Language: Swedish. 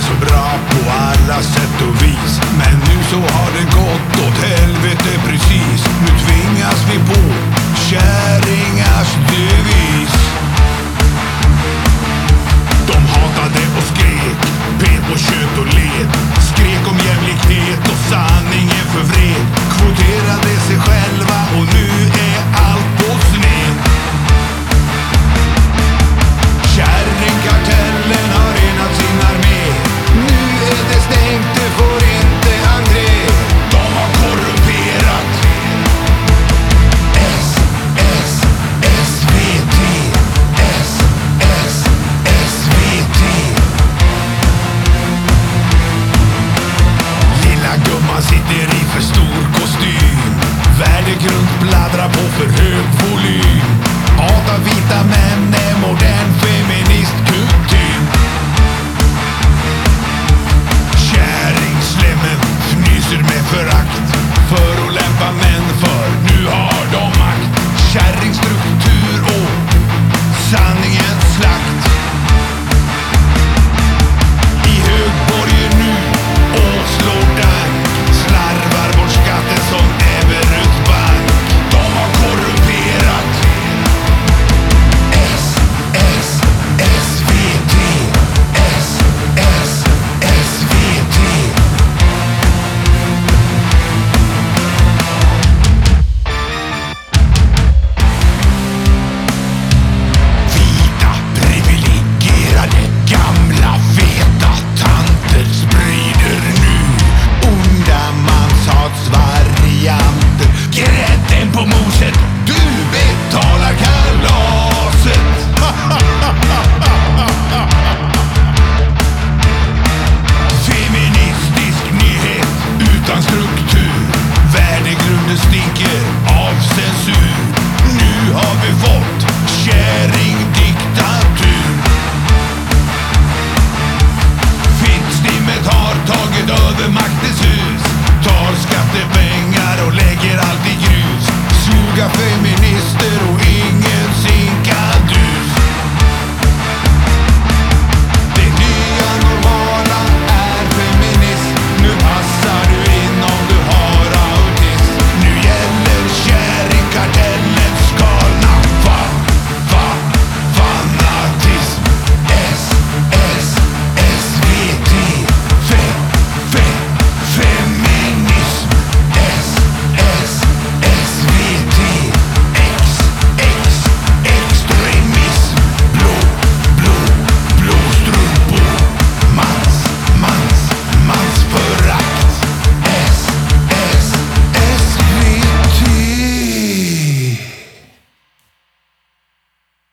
så bra på alla sätt och vis. Men nu så